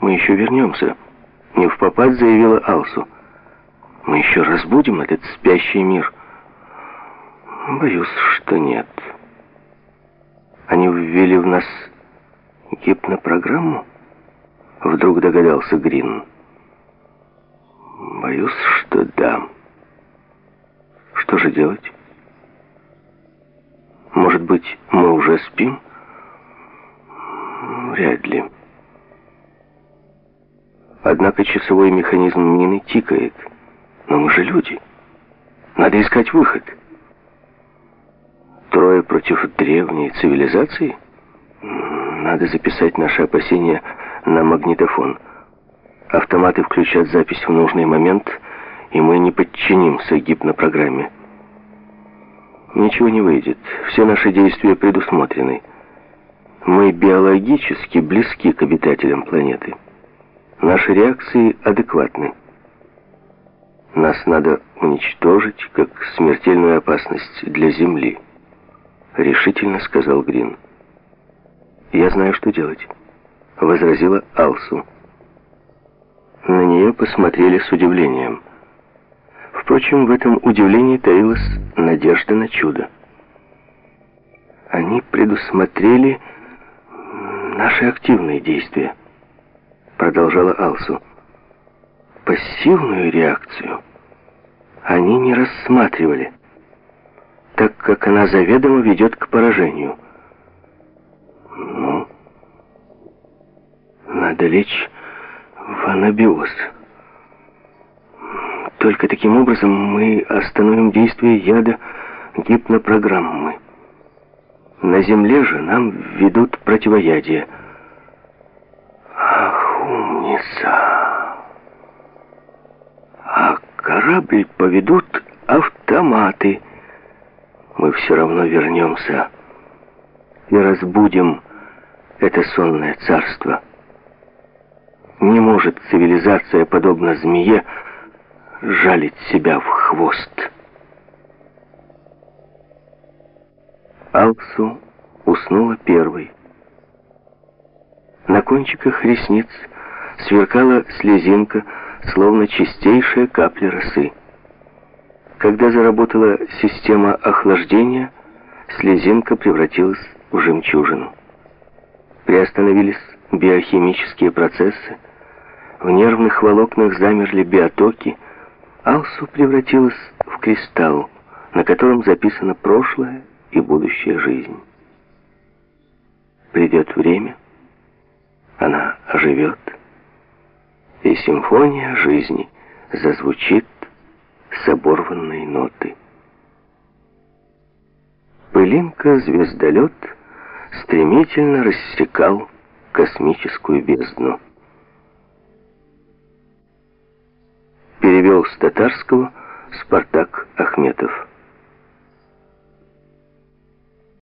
Мы еще вернемся. Не в попад заявила Алсу. Мы еще разбудим этот спящий мир. Боюсь, что нет. Они ввели в нас гипнопрограмму? Вдруг догадался Грин. Боюсь, что да. Что же делать? Может быть, мы уже спим? Вряд ли. Однако часовой механизм мины тикает. Но мы же люди. Надо искать выход. Трое против древней цивилизации? Надо записать наши опасения на магнитофон. Автоматы включат запись в нужный момент, и мы не подчинимся гипнопрограмме. Ничего не выйдет. Все наши действия предусмотрены. Мы биологически близки к обитателям планеты. Наши реакции адекватны. Нас надо уничтожить как смертельную опасность для Земли, решительно сказал Грин. Я знаю, что делать, возразила Алсу. На нее посмотрели с удивлением. Впрочем, в этом удивлении таилась надежда на чудо. Они предусмотрели наши активные действия, продолжала Алсу. Пассивную реакцию они не рассматривали, так как она заведомо ведет к поражению. Ну, надо лечь в анабиоз. Только таким образом мы остановим действие яда гипнопрограммы. На Земле же нам ведут противоядие. Корабль поведут автоматы. Мы все равно вернемся и разбудим это сонное царство. Не может цивилизация, подобно змее, жалить себя в хвост. Алсу уснула первой. На кончиках ресниц сверкала слезинка, словно чистейшая капля росы. Когда заработала система охлаждения, слезинка превратилась в жемчужину. Приостановились биохимические процессы, в нервных волокнах замерли биотоки, Алсу превратилась в кристалл, на котором записано прошлое и будущая жизнь. Придет время, она оживет, и симфония жизни зазвучит с оборванной ноты. Пылинка-звездолет стремительно рассекал космическую бездну. Перевел с татарского Спартак Ахметов.